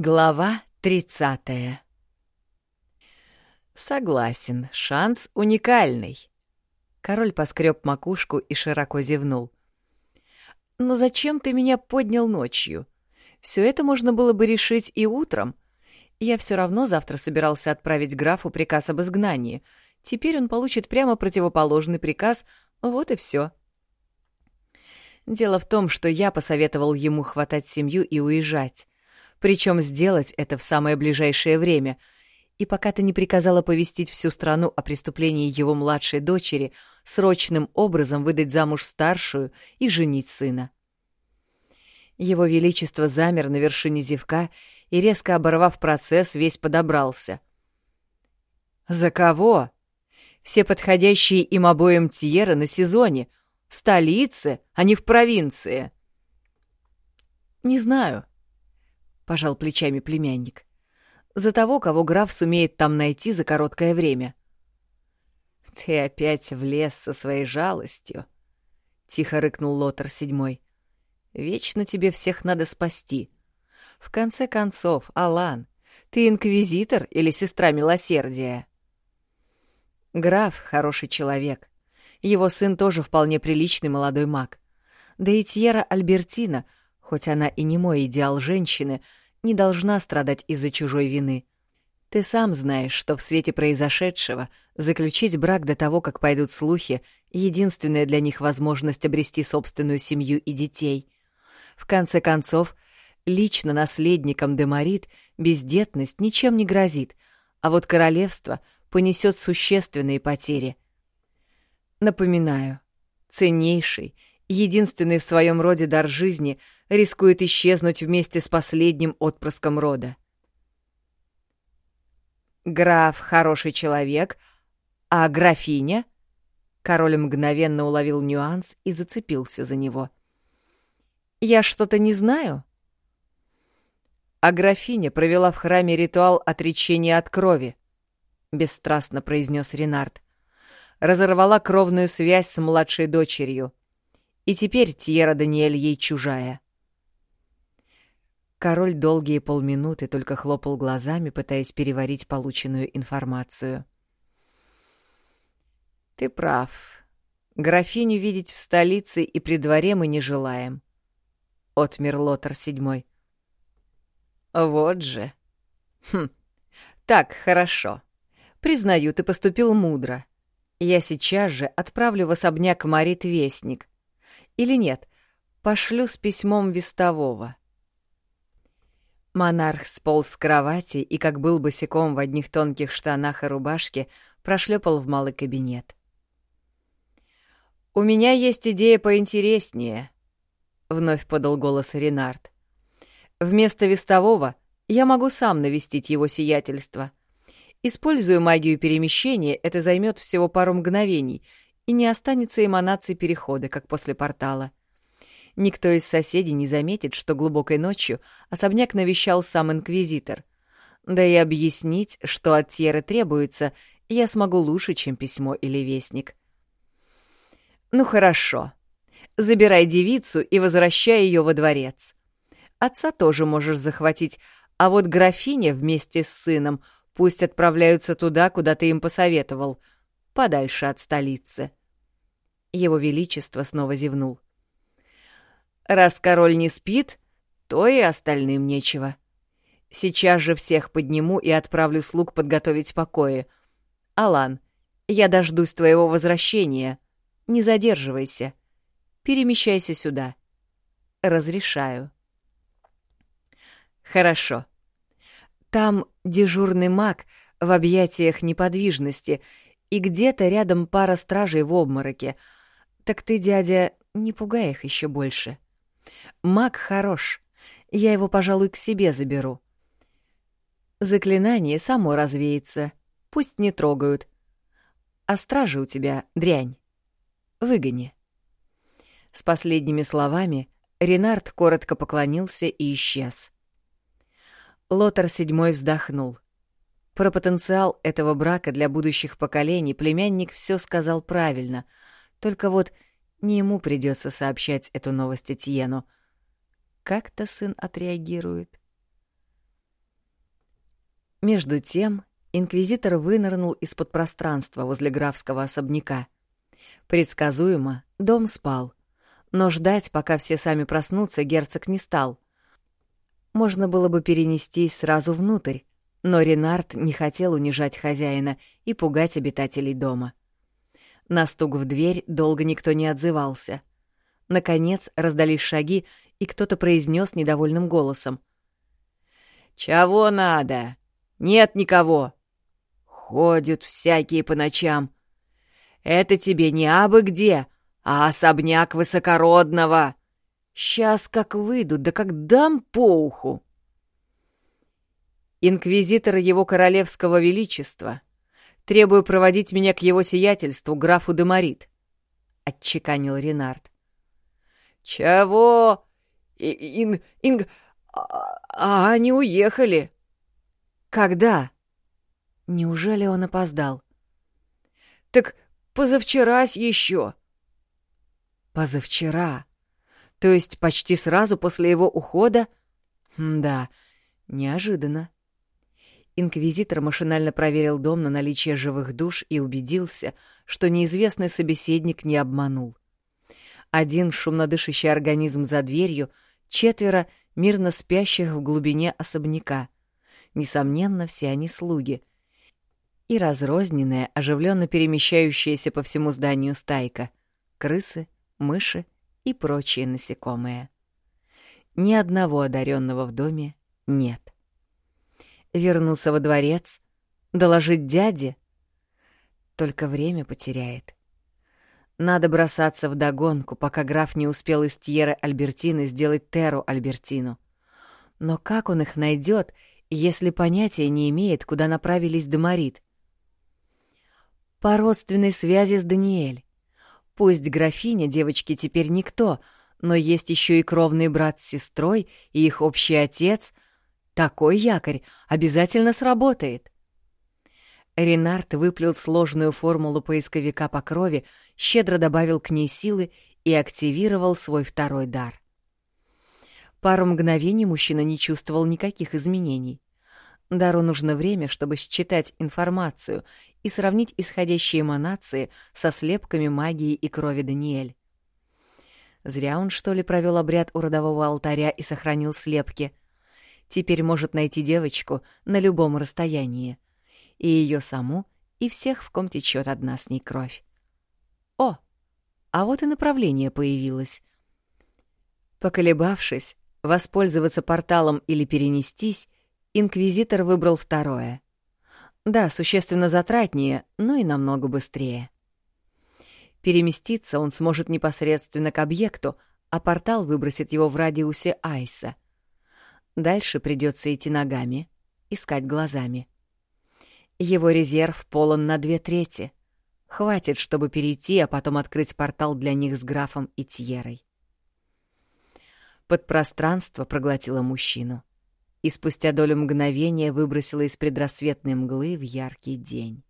Глава тридцатая Согласен, шанс уникальный. Король поскреб макушку и широко зевнул. Но зачем ты меня поднял ночью? Все это можно было бы решить и утром. Я все равно завтра собирался отправить графу приказ об изгнании. Теперь он получит прямо противоположный приказ, вот и все. Дело в том, что я посоветовал ему хватать семью и уезжать. Причем сделать это в самое ближайшее время. И пока ты не приказала повестить всю страну о преступлении его младшей дочери, срочным образом выдать замуж старшую и женить сына. Его Величество замер на вершине зевка и, резко оборвав процесс, весь подобрался. «За кого? Все подходящие им обоим Тьеры на сезоне, в столице, а не в провинции». «Не знаю», пожал плечами племянник. За того, кого граф сумеет там найти за короткое время. Ты опять влез со своей жалостью, тихо рыкнул Лотар седьмой. Вечно тебе всех надо спасти. В конце концов, Алан, ты инквизитор или сестра милосердия? Граф — хороший человек. Его сын тоже вполне приличный молодой маг. Да и Тьера Альбертина — хоть она и не мой идеал женщины, не должна страдать из-за чужой вины. Ты сам знаешь, что в свете произошедшего заключить брак до того, как пойдут слухи, единственная для них возможность обрести собственную семью и детей. В конце концов, лично наследникам Демарит бездетность ничем не грозит, а вот королевство понесет существенные потери. Напоминаю, ценнейший единственный в своем роде дар жизни, рискует исчезнуть вместе с последним отпрыском рода. Граф — хороший человек, а графиня... Король мгновенно уловил нюанс и зацепился за него. «Я что-то не знаю?» А графиня провела в храме ритуал отречения от крови, — бесстрастно произнес Ренард. Разорвала кровную связь с младшей дочерью — и теперь Тьера Даниэль ей чужая. Король долгие полминуты только хлопал глазами, пытаясь переварить полученную информацию. «Ты прав. Графиню видеть в столице и при дворе мы не желаем», — отмер Лотар седьмой. «Вот же. Хм. Так, хорошо. Признаю, ты поступил мудро. Я сейчас же отправлю в особняк Марит вестник. Или нет, пошлю с письмом вестового. Монарх сполз с кровати и, как был босиком в одних тонких штанах и рубашке, прошлепал в малый кабинет. «У меня есть идея поинтереснее», — вновь подал голос Ренард. «Вместо вестового я могу сам навестить его сиятельство. Используя магию перемещения, это займет всего пару мгновений, и не останется эманации перехода, как после портала. Никто из соседей не заметит, что глубокой ночью особняк навещал сам инквизитор. Да и объяснить, что от Тьеры требуется, я смогу лучше, чем письмо или вестник. «Ну хорошо. Забирай девицу и возвращай ее во дворец. Отца тоже можешь захватить, а вот графиня вместе с сыном пусть отправляются туда, куда ты им посоветовал, подальше от столицы». Его Величество снова зевнул. «Раз король не спит, то и остальным нечего. Сейчас же всех подниму и отправлю слуг подготовить покои. Алан, я дождусь твоего возвращения. Не задерживайся. Перемещайся сюда. Разрешаю». «Хорошо. Там дежурный маг в объятиях неподвижности, и где-то рядом пара стражей в обмороке — так ты, дядя, не пугай их еще больше. Маг хорош. Я его, пожалуй, к себе заберу. Заклинание само развеется. Пусть не трогают. А стражи у тебя дрянь. Выгони. С последними словами Ренард коротко поклонился и исчез. Лотар седьмой вздохнул. Про потенциал этого брака для будущих поколений племянник все сказал правильно — только вот не ему придется сообщать эту новость Этьену. Как-то сын отреагирует. Между тем инквизитор вынырнул из-под пространства возле графского особняка. Предсказуемо, дом спал. Но ждать, пока все сами проснутся, герцог не стал. Можно было бы перенестись сразу внутрь, но Ренард не хотел унижать хозяина и пугать обитателей дома. На стук в дверь долго никто не отзывался. Наконец раздались шаги, и кто-то произнес недовольным голосом. «Чего надо? Нет никого!» «Ходят всякие по ночам. Это тебе не абы где, а особняк высокородного. Сейчас как выйдут, да как дам по уху!» «Инквизитор его королевского величества. Требую проводить меня к его сиятельству, графу Демарит», — отчеканил Ренард. «Чего? Ин... Инг... А, а они уехали». «Когда?» Неужели он опоздал? «Так позавчерась еще». «Позавчера? То есть почти сразу после его ухода?» «Да, неожиданно». Инквизитор машинально проверил дом на наличие живых душ и убедился, что неизвестный собеседник не обманул один шумнодышащий организм за дверью, четверо мирно спящих в глубине особняка. Несомненно, все они слуги. И разрозненная, оживленно перемещающаяся по всему зданию стайка — крысы, мыши и прочие насекомые. Ни одного одаренного в доме нет. Вернуться во дворец, доложить дяде — только время потеряет. Надо бросаться в догонку, пока граф не успел из Тьеры Альбертины сделать Теру Альбертину. Но как он их найдет, если понятия не имеет, куда направились Демарит? По родственной связи с Даниэль. Пусть графиня девочки теперь никто, но есть еще и кровный брат с сестрой и их общий отец. Такой якорь обязательно сработает. Ренард выплел сложную формулу поисковика по крови, щедро добавил к ней силы и активировал свой второй дар. Пару мгновений мужчина не чувствовал никаких изменений. Дару нужно время, чтобы считать информацию и сравнить исходящие эманации со слепками магии и крови Даниэль. Зря он, что ли, провел обряд у родового алтаря и сохранил слепки. Теперь может найти девочку на любом расстоянии — и ее саму, и всех, в ком течет одна с ней кровь. О, а вот и направление появилось. Поколебавшись, воспользоваться порталом или перенестись, инквизитор выбрал второе. Да, существенно затратнее, но и намного быстрее. Переместиться он сможет непосредственно к объекту, а портал выбросит его в радиусе Айса. Дальше придется идти ногами, искать глазами. Его резерв полон на две трети. Хватит, чтобы перейти, а потом открыть портал для них с графом и Тьерой. Подпространство проглотило мужчину и спустя долю мгновения выбросило из предрассветной мглы в яркий день.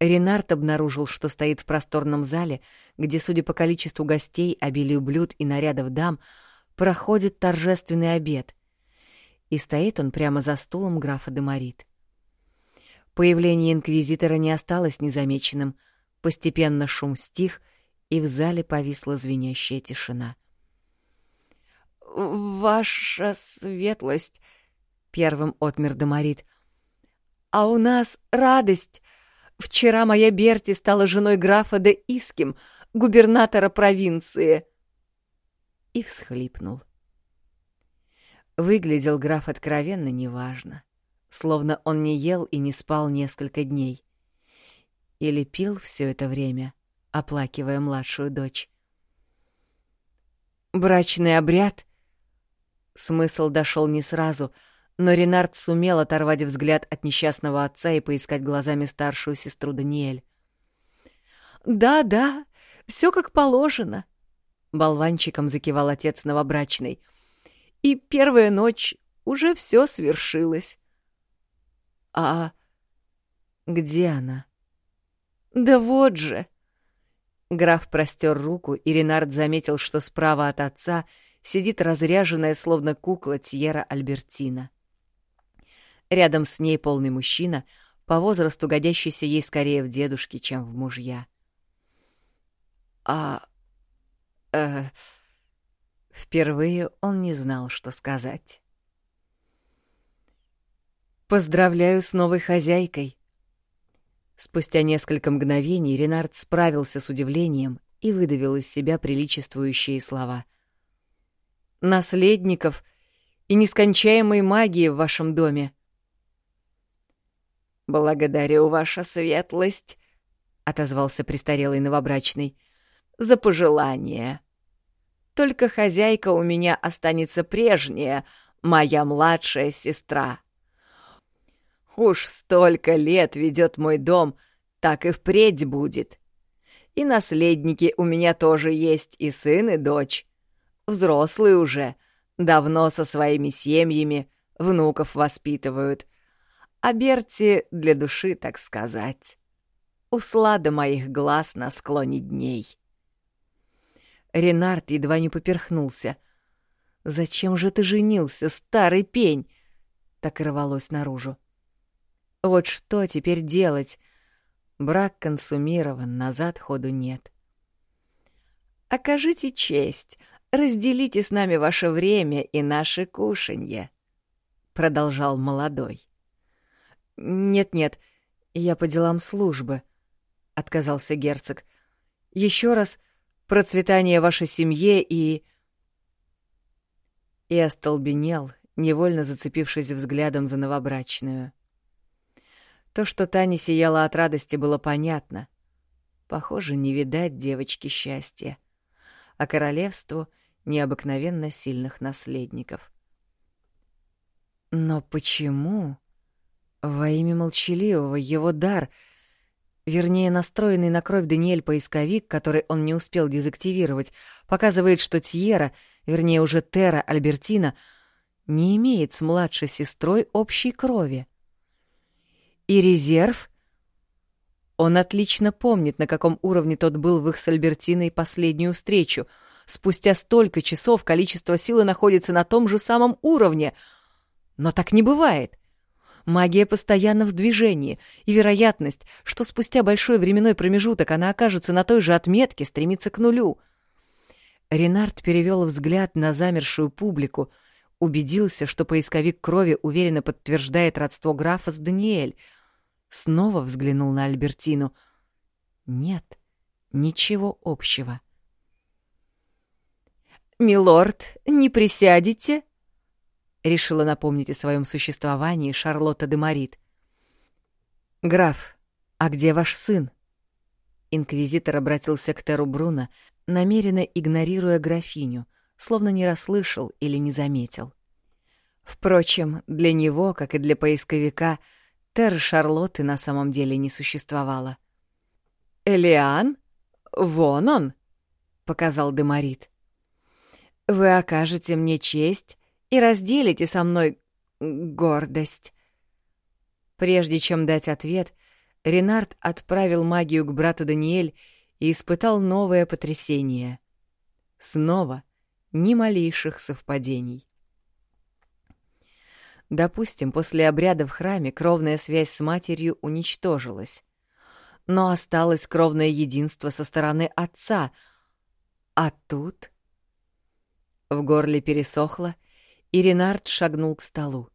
Ренард обнаружил, что стоит в просторном зале, где, судя по количеству гостей, обилию блюд и нарядов дам, проходит торжественный обед. И стоит он прямо за стулом графа Демарит. Появление инквизитора не осталось незамеченным. Постепенно шум стих, и в зале повисла звенящая тишина. «Ваша светлость!» — первым отмер Домарит. «А у нас радость! Вчера моя Берти стала женой графа де Иским, губернатора провинции!» И всхлипнул. Выглядел граф откровенно неважно словно он не ел и не спал несколько дней. Или пил все это время, оплакивая младшую дочь. Брачный обряд? Смысл дошел не сразу, но Ренард сумел оторвать взгляд от несчастного отца и поискать глазами старшую сестру Даниэль. «Да, да, все как положено», — болванчиком закивал отец новобрачный. «И первая ночь уже все свершилось». А где она? Да вот же. Граф простер руку, и Ренард заметил, что справа от отца сидит разряженная, словно кукла Тьера Альбертина. Рядом с ней полный мужчина, по возрасту годящийся ей скорее в дедушке, чем в мужья. А... Э... Впервые он не знал, что сказать. «Поздравляю с новой хозяйкой!» Спустя несколько мгновений Ренард справился с удивлением и выдавил из себя приличествующие слова. «Наследников и нескончаемой магии в вашем доме!» «Благодарю, ваша светлость», — отозвался престарелый новобрачный, — «за пожелание. Только хозяйка у меня останется прежняя, моя младшая сестра. Уж столько лет ведет мой дом, так и впредь будет. И наследники у меня тоже есть, и сын, и дочь. Взрослые уже, давно со своими семьями, внуков воспитывают» а Берти для души, так сказать. Услада моих глаз на склоне дней. Ренард едва не поперхнулся. «Зачем же ты женился, старый пень?» Так и рвалось наружу. Вот что теперь делать? Брак консумирован, назад ходу нет. «Окажите честь, разделите с нами ваше время и наше кушанье», — продолжал молодой. «Нет-нет, я по делам службы», — отказался герцог. «Еще раз процветание вашей семье и...» И остолбенел, невольно зацепившись взглядом за новобрачную. То, что Таня сияла от радости, было понятно. Похоже, не видать девочке счастья, а королевству необыкновенно сильных наследников. Но почему? Во имя молчаливого его дар, вернее, настроенный на кровь Даниэль-поисковик, который он не успел дезактивировать, показывает, что Тьера, вернее, уже Тера Альбертина, не имеет с младшей сестрой общей крови. И резерв? Он отлично помнит, на каком уровне тот был в их с Альбертиной последнюю встречу. Спустя столько часов количество силы находится на том же самом уровне. Но так не бывает. Магия постоянно в движении, и вероятность, что спустя большой временной промежуток она окажется на той же отметке, стремится к нулю. Ренард перевел взгляд на замершую публику, убедился, что поисковик крови уверенно подтверждает родство графа с Даниэль. Снова взглянул на Альбертину. Нет, ничего общего. «Милорд, не присядете?» Решила напомнить о своем существовании Шарлотта де Марит. «Граф, а где ваш сын?» Инквизитор обратился к Теру Бруно, намеренно игнорируя графиню, словно не расслышал или не заметил. Впрочем, для него, как и для поисковика, Тер Шарлотты на самом деле не существовало. «Элиан? Вон он!» — показал Демарит. «Вы окажете мне честь и разделите со мной гордость. Прежде чем дать ответ, Ренард отправил магию к брату Даниэль и испытал новое потрясение. Снова ни малейших совпадений. Допустим, после обряда в храме кровная связь с матерью уничтожилась. Но осталось кровное единство со стороны отца. А тут... В горле пересохло, и Ренард шагнул к столу.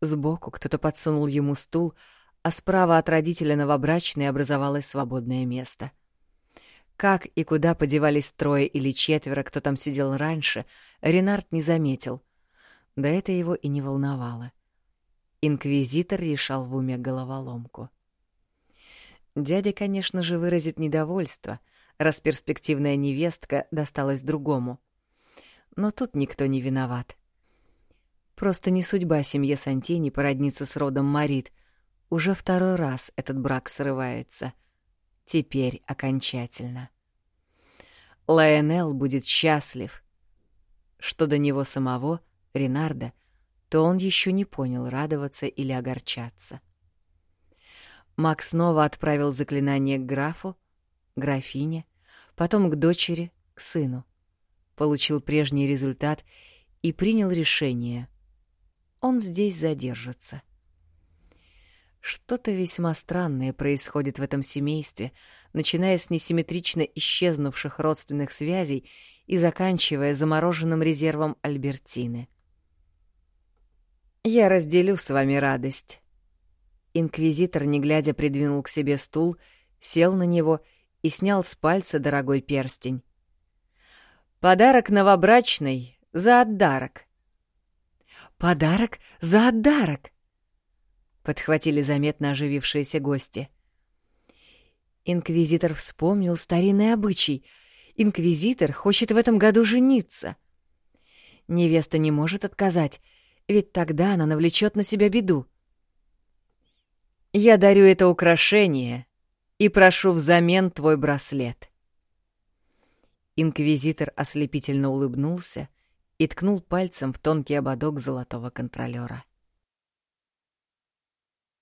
Сбоку кто-то подсунул ему стул, а справа от родителя новобрачной образовалось свободное место. Как и куда подевались трое или четверо, кто там сидел раньше, Ренард не заметил. Да это его и не волновало. Инквизитор решал в уме головоломку. Дядя, конечно же, выразит недовольство, раз перспективная невестка досталась другому. Но тут никто не виноват. Просто не судьба семье Сантини породниться с родом Марит. Уже второй раз этот брак срывается. Теперь окончательно. Лайонел будет счастлив. Что до него самого, Ренарда, то он еще не понял, радоваться или огорчаться. Макс снова отправил заклинание к графу, графине, потом к дочери, к сыну. Получил прежний результат и принял решение — он здесь задержится. Что-то весьма странное происходит в этом семействе, начиная с несимметрично исчезнувших родственных связей и заканчивая замороженным резервом Альбертины. «Я разделю с вами радость». Инквизитор, не глядя, придвинул к себе стул, сел на него и снял с пальца дорогой перстень. «Подарок новобрачный за отдарок». «Подарок за отдарок!» подхватили заметно оживившиеся гости. Инквизитор вспомнил старинный обычай. Инквизитор хочет в этом году жениться. Невеста не может отказать, ведь тогда она навлечет на себя беду. «Я дарю это украшение и прошу взамен твой браслет». Инквизитор ослепительно улыбнулся и ткнул пальцем в тонкий ободок золотого контролера.